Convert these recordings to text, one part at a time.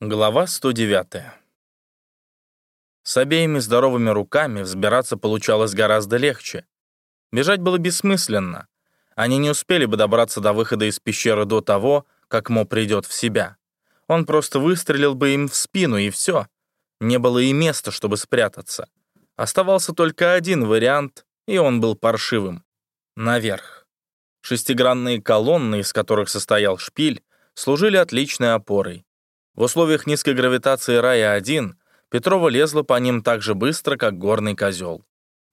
Глава 109. С обеими здоровыми руками взбираться получалось гораздо легче. Бежать было бессмысленно. Они не успели бы добраться до выхода из пещеры до того, как Мо придет в себя. Он просто выстрелил бы им в спину, и все. Не было и места, чтобы спрятаться. Оставался только один вариант, и он был паршивым. Наверх. Шестигранные колонны, из которых состоял шпиль, служили отличной опорой. В условиях низкой гравитации Рая-1 Петрова лезла по ним так же быстро, как горный козел.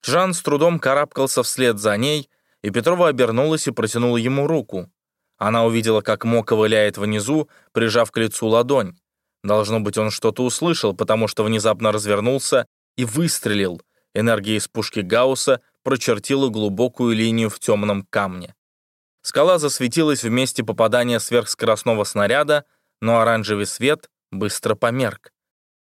Жан с трудом карабкался вслед за ней, и Петрова обернулась и протянула ему руку. Она увидела, как Мо ковыляет внизу, прижав к лицу ладонь. Должно быть, он что-то услышал, потому что внезапно развернулся и выстрелил. Энергия из пушки Гаусса прочертила глубокую линию в темном камне. Скала засветилась в месте попадания сверхскоростного снаряда, но оранжевый свет быстро померк.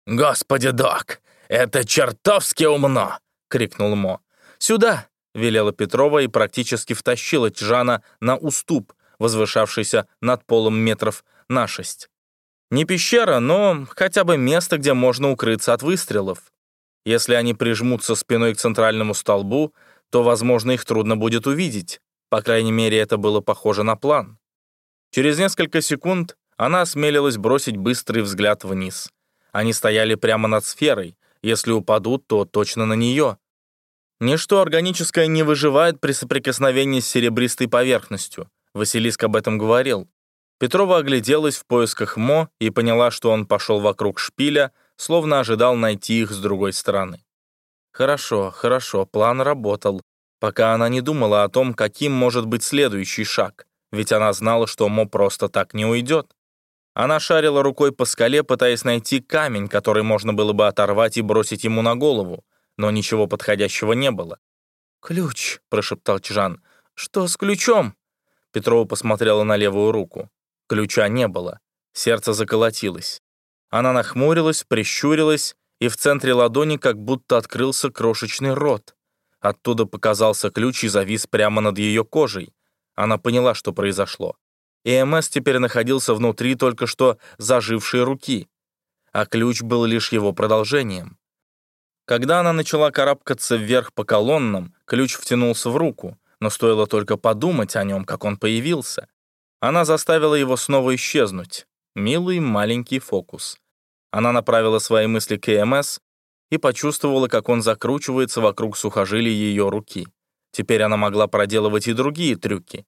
«Господи, док, это чертовски умно!» — крикнул Мо. «Сюда!» — велела Петрова и практически втащила Тжана на уступ, возвышавшийся над полом метров на шесть. Не пещера, но хотя бы место, где можно укрыться от выстрелов. Если они прижмутся спиной к центральному столбу, то, возможно, их трудно будет увидеть. По крайней мере, это было похоже на план. Через несколько секунд она осмелилась бросить быстрый взгляд вниз. Они стояли прямо над сферой. Если упадут, то точно на нее. Ничто органическое не выживает при соприкосновении с серебристой поверхностью. Василиск об этом говорил. Петрова огляделась в поисках Мо и поняла, что он пошел вокруг шпиля, словно ожидал найти их с другой стороны. Хорошо, хорошо, план работал, пока она не думала о том, каким может быть следующий шаг, ведь она знала, что Мо просто так не уйдет. Она шарила рукой по скале, пытаясь найти камень, который можно было бы оторвать и бросить ему на голову, но ничего подходящего не было. «Ключ», — прошептал Чжан. «Что с ключом?» Петрова посмотрела на левую руку. Ключа не было. Сердце заколотилось. Она нахмурилась, прищурилась, и в центре ладони как будто открылся крошечный рот. Оттуда показался ключ и завис прямо над ее кожей. Она поняла, что произошло и МС теперь находился внутри только что зажившей руки, а ключ был лишь его продолжением. Когда она начала карабкаться вверх по колоннам, ключ втянулся в руку, но стоило только подумать о нем, как он появился. Она заставила его снова исчезнуть. Милый маленький фокус. Она направила свои мысли к ЭМС и почувствовала, как он закручивается вокруг сухожилий ее руки. Теперь она могла проделывать и другие трюки.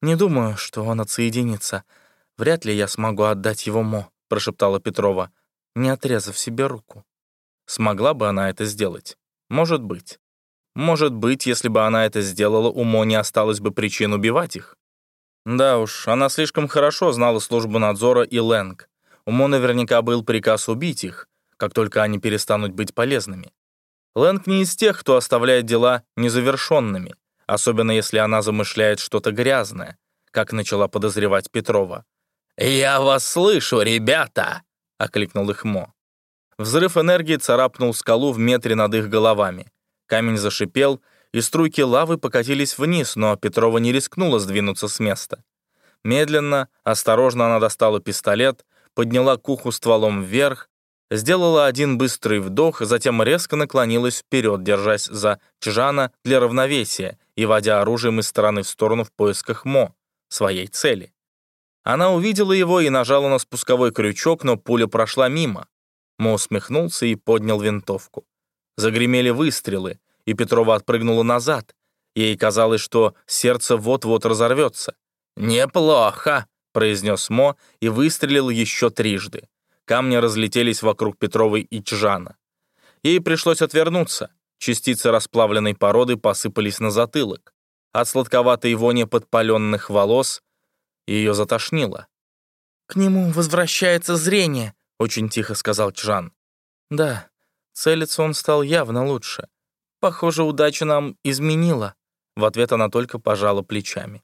«Не думаю, что он отсоединится. Вряд ли я смогу отдать его Мо», — прошептала Петрова, не отрезав себе руку. Смогла бы она это сделать? Может быть. Может быть, если бы она это сделала, у Мо не осталось бы причин убивать их. Да уж, она слишком хорошо знала службу надзора и Лэнг. У Мо наверняка был приказ убить их, как только они перестанут быть полезными. Лэнг не из тех, кто оставляет дела незавершенными особенно если она замышляет что-то грязное, как начала подозревать Петрова. «Я вас слышу, ребята!» — окликнул их Мо. Взрыв энергии царапнул скалу в метре над их головами. Камень зашипел, и струйки лавы покатились вниз, но Петрова не рискнула сдвинуться с места. Медленно, осторожно она достала пистолет, подняла к уху стволом вверх, сделала один быстрый вдох, затем резко наклонилась вперед, держась за Чжана для равновесия и водя оружием из стороны в сторону в поисках Мо, своей цели. Она увидела его и нажала на спусковой крючок, но пуля прошла мимо. Мо усмехнулся и поднял винтовку. Загремели выстрелы, и Петрова отпрыгнула назад. Ей казалось, что сердце вот-вот разорвется. «Неплохо», — произнес Мо и выстрелил еще трижды. Камни разлетелись вокруг Петровой и Чжана. Ей пришлось отвернуться. Частицы расплавленной породы посыпались на затылок. От сладковатой вони подпаленных волос ее затошнило. «К нему возвращается зрение», — очень тихо сказал Чжан. «Да, целиться он стал явно лучше. Похоже, удача нам изменила». В ответ она только пожала плечами.